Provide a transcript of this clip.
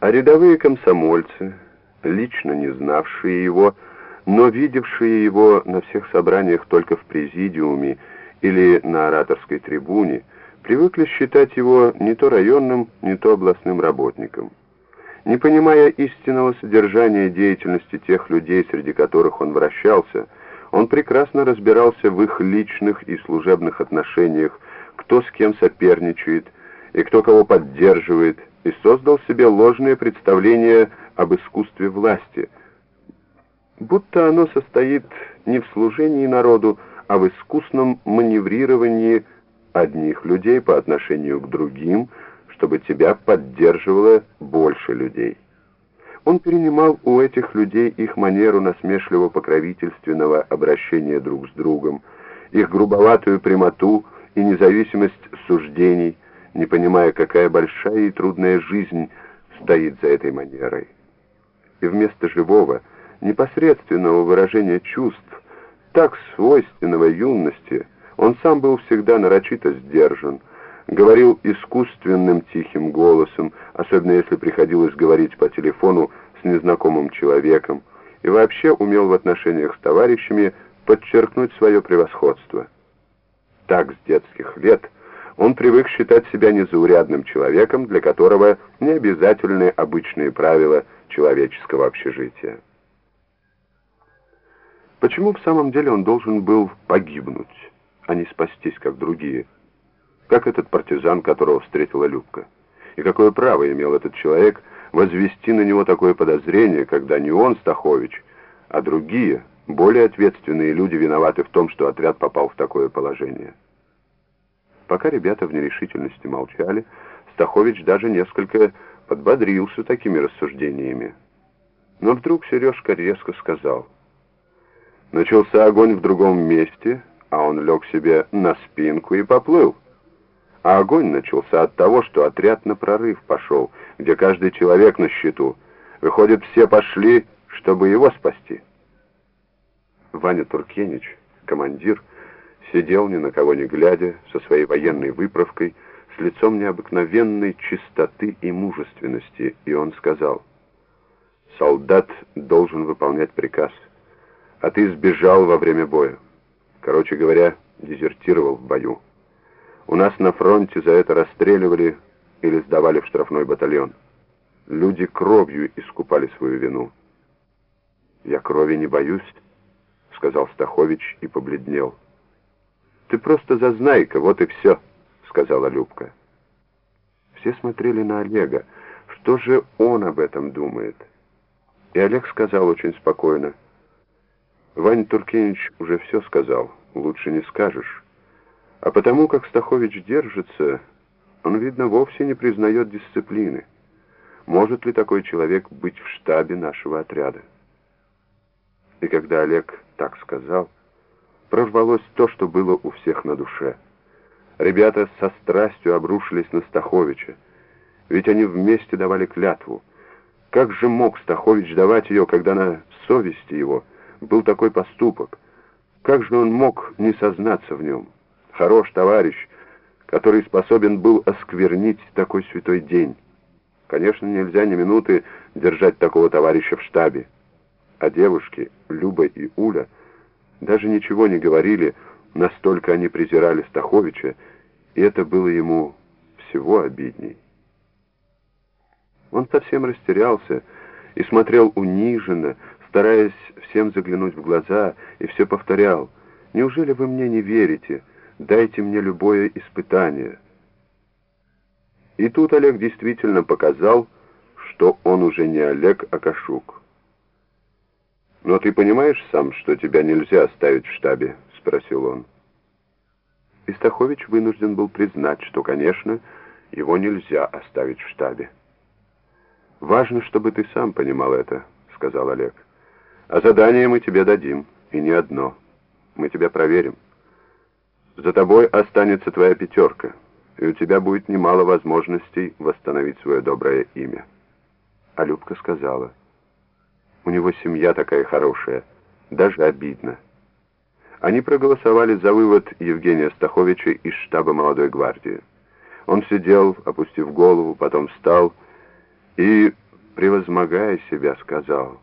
А рядовые комсомольцы, лично не знавшие его, но видевшие его на всех собраниях только в президиуме или на ораторской трибуне, привыкли считать его не то районным, не то областным работником. Не понимая истинного содержания деятельности тех людей, среди которых он вращался, он прекрасно разбирался в их личных и служебных отношениях, кто с кем соперничает и кто кого поддерживает, и создал себе ложное представление об искусстве власти, будто оно состоит не в служении народу, а в искусном маневрировании одних людей по отношению к другим, чтобы тебя поддерживало больше людей. Он перенимал у этих людей их манеру насмешливо-покровительственного обращения друг с другом, их грубоватую прямоту и независимость суждений, не понимая, какая большая и трудная жизнь стоит за этой манерой. И вместо живого, непосредственного выражения чувств, так свойственного юности, он сам был всегда нарочито сдержан, говорил искусственным тихим голосом, особенно если приходилось говорить по телефону с незнакомым человеком, и вообще умел в отношениях с товарищами подчеркнуть свое превосходство. Так с детских лет он привык считать себя незаурядным человеком, для которого не обязательны обычные правила человеческого общежития. Почему в самом деле он должен был погибнуть, а не спастись, как другие? Как этот партизан, которого встретила Любка? И какое право имел этот человек возвести на него такое подозрение, когда не он, Стахович, а другие, более ответственные люди виноваты в том, что отряд попал в такое положение? Пока ребята в нерешительности молчали, Стахович даже несколько подбодрился такими рассуждениями. Но вдруг Сережка резко сказал. Начался огонь в другом месте, а он лег себе на спинку и поплыл. А огонь начался от того, что отряд на прорыв пошел, где каждый человек на счету. Выходит, все пошли, чтобы его спасти. Ваня Туркенич, командир, сидел ни на кого не глядя, со своей военной выправкой, с лицом необыкновенной чистоты и мужественности, и он сказал, «Солдат должен выполнять приказ, а ты сбежал во время боя. Короче говоря, дезертировал в бою. У нас на фронте за это расстреливали или сдавали в штрафной батальон. Люди кровью искупали свою вину». «Я крови не боюсь», — сказал Стахович и побледнел. «Ты просто зазнайка, вот и все», — сказала Любка. Все смотрели на Олега. Что же он об этом думает? И Олег сказал очень спокойно. «Вань Туркевич уже все сказал, лучше не скажешь. А потому как Стахович держится, он, видно, вовсе не признает дисциплины. Может ли такой человек быть в штабе нашего отряда?» И когда Олег так сказал, прорвалось то, что было у всех на душе. Ребята со страстью обрушились на Стаховича, ведь они вместе давали клятву. Как же мог Стахович давать ее, когда на совести его был такой поступок? Как же он мог не сознаться в нем? Хорош товарищ, который способен был осквернить такой святой день. Конечно, нельзя ни минуты держать такого товарища в штабе. А девушки, Люба и Уля, даже ничего не говорили, настолько они презирали Стаховича, и это было ему всего обидней. Он совсем растерялся и смотрел униженно, стараясь всем заглянуть в глаза, и все повторял, «Неужели вы мне не верите? Дайте мне любое испытание». И тут Олег действительно показал, что он уже не Олег, а Кашук. «Но ты понимаешь сам, что тебя нельзя оставить в штабе?» — спросил он. Истахович вынужден был признать, что, конечно, его нельзя оставить в штабе. «Важно, чтобы ты сам понимал это», — сказал Олег. «А задание мы тебе дадим, и не одно. Мы тебя проверим. За тобой останется твоя пятерка, и у тебя будет немало возможностей восстановить свое доброе имя». А Любка сказала... У него семья такая хорошая. Даже обидно. Они проголосовали за вывод Евгения Стаховича из штаба молодой гвардии. Он сидел, опустив голову, потом встал и превозмогая себя, сказал,